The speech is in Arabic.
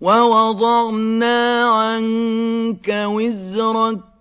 وَوَضَعْنَا عَنكَ وِزْرَكَ